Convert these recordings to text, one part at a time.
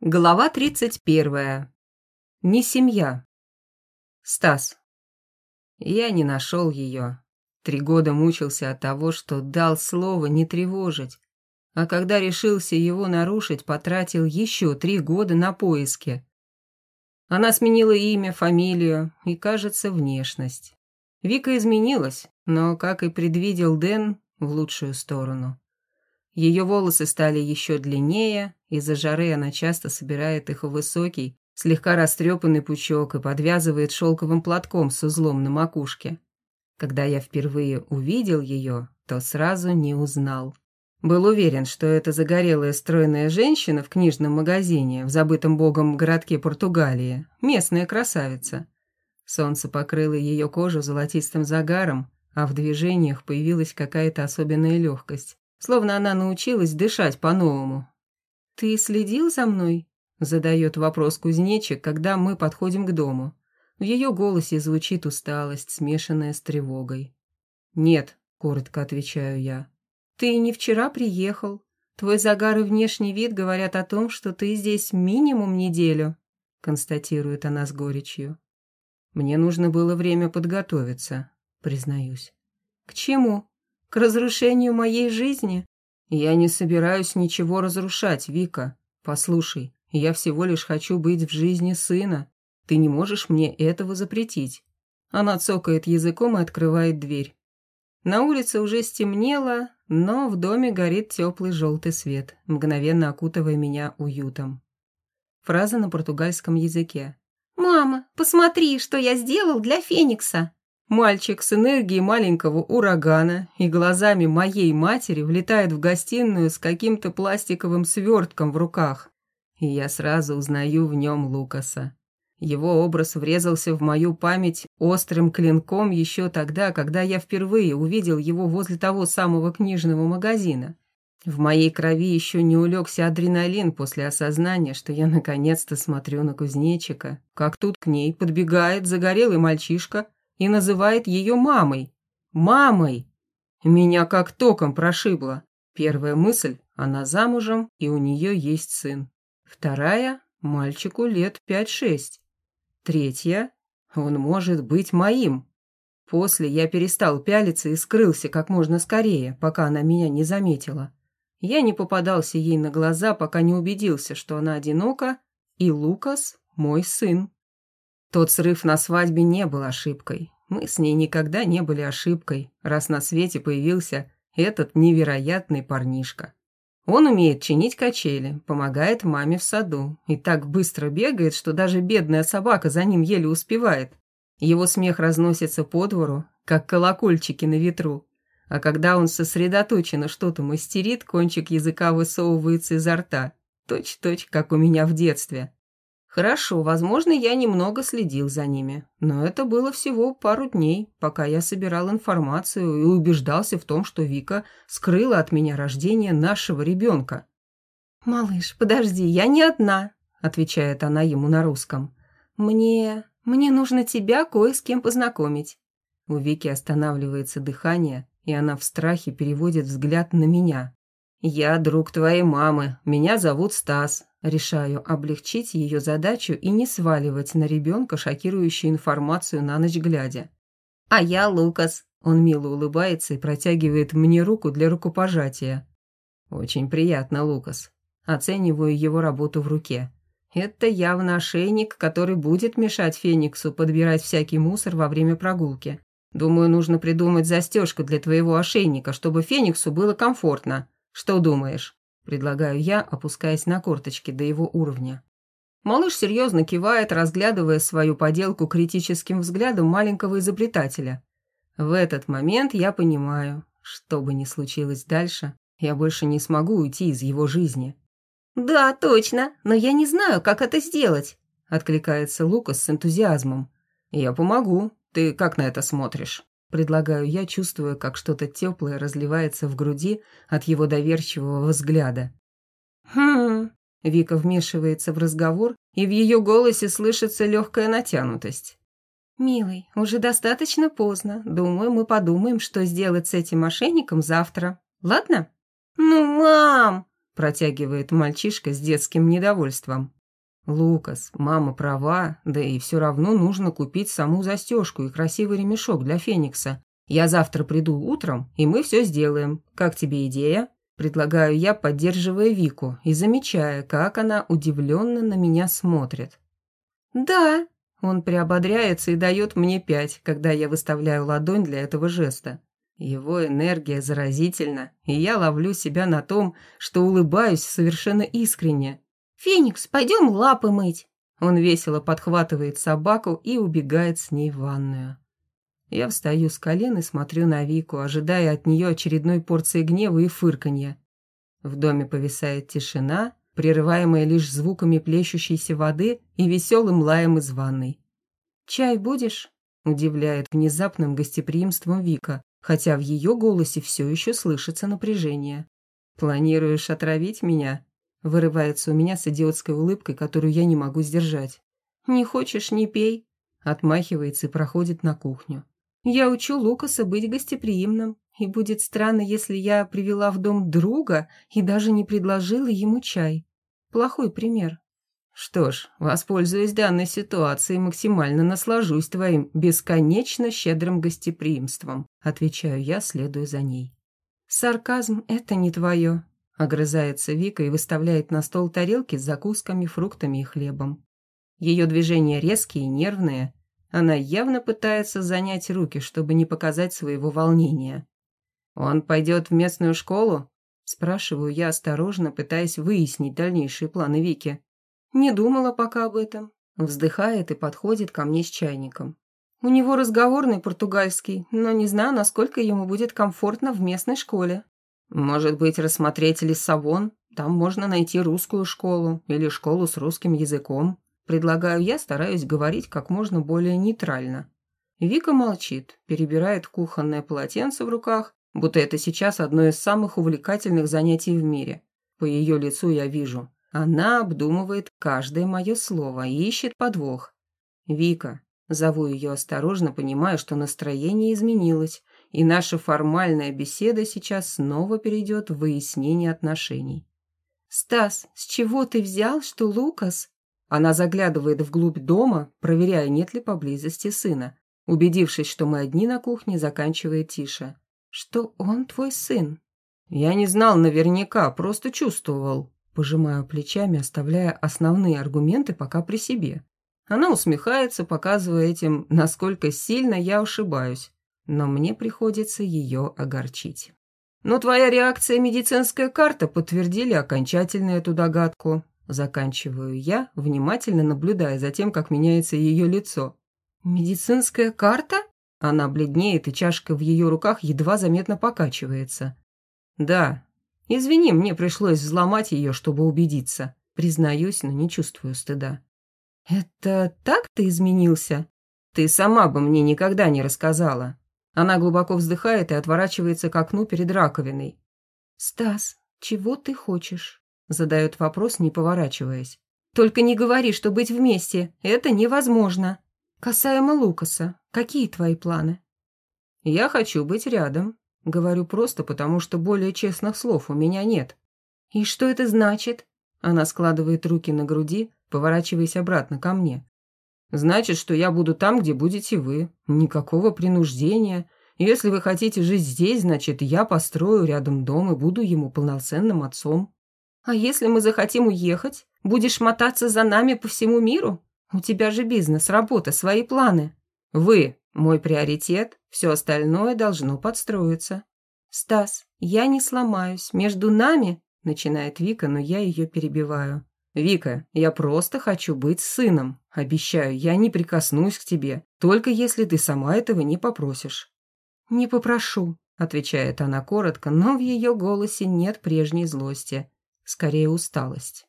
Глава 31. Не семья. Стас. Я не нашел ее. Три года мучился от того, что дал слово не тревожить. А когда решился его нарушить, потратил еще три года на поиски. Она сменила имя, фамилию и, кажется, внешность. Вика изменилась, но, как и предвидел Дэн, в лучшую сторону. Ее волосы стали еще длиннее, из-за жары она часто собирает их в высокий, слегка растрепанный пучок и подвязывает шелковым платком с узлом на макушке. Когда я впервые увидел ее, то сразу не узнал. Был уверен, что это загорелая стройная женщина в книжном магазине в забытом богом городке Португалии, местная красавица. Солнце покрыло ее кожу золотистым загаром, а в движениях появилась какая-то особенная легкость, словно она научилась дышать по-новому, «Ты следил за мной?» — задает вопрос кузнечик, когда мы подходим к дому. В ее голосе звучит усталость, смешанная с тревогой. «Нет», — коротко отвечаю я. «Ты не вчера приехал. Твой загар и внешний вид говорят о том, что ты здесь минимум неделю», — констатирует она с горечью. «Мне нужно было время подготовиться», — признаюсь. «К чему? К разрушению моей жизни?» «Я не собираюсь ничего разрушать, Вика. Послушай, я всего лишь хочу быть в жизни сына. Ты не можешь мне этого запретить». Она цокает языком и открывает дверь. На улице уже стемнело, но в доме горит теплый желтый свет, мгновенно окутывая меня уютом. Фраза на португальском языке. «Мама, посмотри, что я сделал для Феникса!» Мальчик с энергией маленького урагана и глазами моей матери влетает в гостиную с каким-то пластиковым свертком в руках. И я сразу узнаю в нем Лукаса. Его образ врезался в мою память острым клинком еще тогда, когда я впервые увидел его возле того самого книжного магазина. В моей крови еще не улегся адреналин после осознания, что я наконец-то смотрю на кузнечика, как тут к ней подбегает загорелый мальчишка – и называет ее мамой. Мамой! Меня как током прошибло. Первая мысль – она замужем, и у нее есть сын. Вторая – мальчику лет пять-шесть. Третья – он может быть моим. После я перестал пялиться и скрылся как можно скорее, пока она меня не заметила. Я не попадался ей на глаза, пока не убедился, что она одинока, и Лукас – мой сын. Тот срыв на свадьбе не был ошибкой. Мы с ней никогда не были ошибкой, раз на свете появился этот невероятный парнишка. Он умеет чинить качели, помогает маме в саду и так быстро бегает, что даже бедная собака за ним еле успевает. Его смех разносится по двору, как колокольчики на ветру. А когда он сосредоточенно что-то мастерит, кончик языка высовывается изо рта, точь-точь, как у меня в детстве. Хорошо, возможно, я немного следил за ними, но это было всего пару дней, пока я собирал информацию и убеждался в том, что Вика скрыла от меня рождение нашего ребенка. «Малыш, подожди, я не одна», — отвечает она ему на русском. «Мне... мне нужно тебя кое с кем познакомить». У Вики останавливается дыхание, и она в страхе переводит взгляд на меня. «Я друг твоей мамы, меня зовут Стас, Решаю облегчить ее задачу и не сваливать на ребенка шокирующую информацию на ночь глядя. «А я Лукас», — он мило улыбается и протягивает мне руку для рукопожатия. «Очень приятно, Лукас». Оцениваю его работу в руке. Это явно ошейник, который будет мешать Фениксу подбирать всякий мусор во время прогулки. Думаю, нужно придумать застежку для твоего ошейника, чтобы Фениксу было комфортно. Что думаешь?» Предлагаю я, опускаясь на корточки до его уровня. Малыш серьезно кивает, разглядывая свою поделку критическим взглядом маленького изобретателя. В этот момент я понимаю, что бы ни случилось дальше, я больше не смогу уйти из его жизни. «Да, точно, но я не знаю, как это сделать», — откликается Лукас с энтузиазмом. «Я помогу. Ты как на это смотришь?» Предлагаю я, чувствуя, как что-то теплое разливается в груди от его доверчивого взгляда. «Хм...» Вика вмешивается в разговор, и в ее голосе слышится легкая натянутость. «Милый, уже достаточно поздно. Думаю, мы подумаем, что сделать с этим мошенником завтра. Ладно?» «Ну, мам!» протягивает мальчишка с детским недовольством. «Лукас, мама права, да и все равно нужно купить саму застежку и красивый ремешок для Феникса. Я завтра приду утром, и мы все сделаем. Как тебе идея?» Предлагаю я, поддерживая Вику и замечая, как она удивленно на меня смотрит. «Да», он приободряется и дает мне пять, когда я выставляю ладонь для этого жеста. Его энергия заразительна, и я ловлю себя на том, что улыбаюсь совершенно искренне. «Феникс, пойдем лапы мыть!» Он весело подхватывает собаку и убегает с ней в ванную. Я встаю с колен и смотрю на Вику, ожидая от нее очередной порции гнева и фырканья. В доме повисает тишина, прерываемая лишь звуками плещущейся воды и веселым лаем из ванной. «Чай будешь?» – удивляет внезапным гостеприимством Вика, хотя в ее голосе все еще слышится напряжение. «Планируешь отравить меня?» – вырывается у меня с идиотской улыбкой, которую я не могу сдержать. «Не хочешь – не пей», – отмахивается и проходит на кухню. «Я учу Лукаса быть гостеприимным, и будет странно, если я привела в дом друга и даже не предложила ему чай. Плохой пример». Что ж, воспользуясь данной ситуацией, максимально наслажусь твоим бесконечно щедрым гостеприимством, отвечаю я, следуя за ней. Сарказм — это не твое, огрызается Вика и выставляет на стол тарелки с закусками, фруктами и хлебом. Ее движения резкие и нервные. Она явно пытается занять руки, чтобы не показать своего волнения. «Он пойдет в местную школу?» Спрашиваю я осторожно, пытаясь выяснить дальнейшие планы Вики. Не думала пока об этом. Вздыхает и подходит ко мне с чайником. У него разговорный португальский, но не знаю, насколько ему будет комфортно в местной школе. Может быть, рассмотреть Лиссабон? Там можно найти русскую школу или школу с русским языком. Предлагаю я, стараюсь говорить как можно более нейтрально. Вика молчит, перебирает кухонное полотенце в руках, будто это сейчас одно из самых увлекательных занятий в мире. По ее лицу я вижу, она обдумывает каждое мое слово и ищет подвох. «Вика», зову ее осторожно, понимая, что настроение изменилось, и наша формальная беседа сейчас снова перейдет в выяснение отношений. «Стас, с чего ты взял, что Лукас...» Она заглядывает вглубь дома, проверяя, нет ли поблизости сына. Убедившись, что мы одни на кухне, заканчивает тише. «Что он твой сын?» «Я не знал наверняка, просто чувствовал», Пожимаю плечами, оставляя основные аргументы пока при себе. Она усмехается, показывая этим, насколько сильно я ошибаюсь, но мне приходится ее огорчить. Но твоя реакция и медицинская карта подтвердили окончательно эту догадку. Заканчиваю я, внимательно наблюдая за тем, как меняется ее лицо. «Медицинская карта?» Она бледнеет, и чашка в ее руках едва заметно покачивается. «Да, Извини, мне пришлось взломать ее, чтобы убедиться. Признаюсь, но не чувствую стыда. «Это так ты изменился?» «Ты сама бы мне никогда не рассказала». Она глубоко вздыхает и отворачивается к окну перед раковиной. «Стас, чего ты хочешь?» Задает вопрос, не поворачиваясь. «Только не говори, что быть вместе. Это невозможно. Касаемо Лукаса, какие твои планы?» «Я хочу быть рядом. Говорю просто, потому что более честных слов у меня нет. «И что это значит?» Она складывает руки на груди, поворачиваясь обратно ко мне. «Значит, что я буду там, где будете вы. Никакого принуждения. Если вы хотите жить здесь, значит, я построю рядом дом и буду ему полноценным отцом». «А если мы захотим уехать? Будешь мотаться за нами по всему миру? У тебя же бизнес, работа, свои планы». «Вы мой приоритет, все остальное должно подстроиться. «Стас, я не сломаюсь. Между нами...» — начинает Вика, но я ее перебиваю. «Вика, я просто хочу быть сыном. Обещаю, я не прикоснусь к тебе, только если ты сама этого не попросишь». «Не попрошу», — отвечает она коротко, но в ее голосе нет прежней злости, скорее усталость.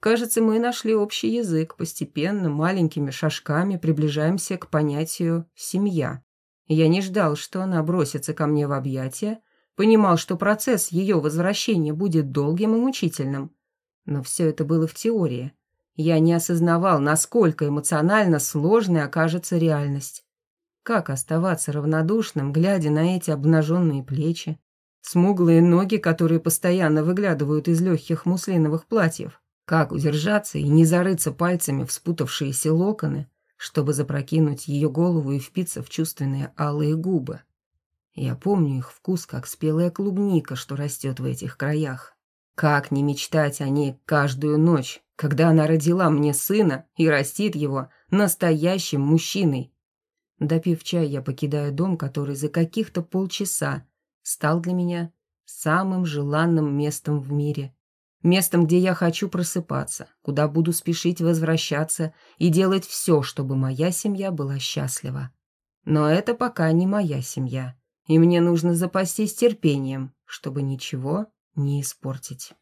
Кажется, мы нашли общий язык, постепенно, маленькими шажками приближаемся к понятию «семья». Я не ждал, что она бросится ко мне в объятия, понимал, что процесс ее возвращения будет долгим и мучительным. Но все это было в теории. Я не осознавал, насколько эмоционально сложной окажется реальность. Как оставаться равнодушным, глядя на эти обнаженные плечи? Смуглые ноги, которые постоянно выглядывают из легких муслиновых платьев. Как удержаться и не зарыться пальцами в спутавшиеся локоны, чтобы запрокинуть ее голову и впиться в чувственные алые губы. Я помню их вкус, как спелая клубника, что растет в этих краях. Как не мечтать о ней каждую ночь, когда она родила мне сына и растит его настоящим мужчиной. Допив чай, я покидаю дом, который за каких-то полчаса стал для меня самым желанным местом в мире. Местом, где я хочу просыпаться, куда буду спешить возвращаться и делать все, чтобы моя семья была счастлива. Но это пока не моя семья, и мне нужно запастись терпением, чтобы ничего не испортить.